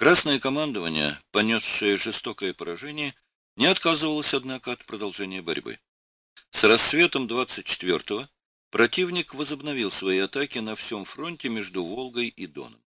Красное командование, понесшее жестокое поражение, не отказывалось, однако, от продолжения борьбы. С рассветом 24-го противник возобновил свои атаки на всем фронте между Волгой и Доном.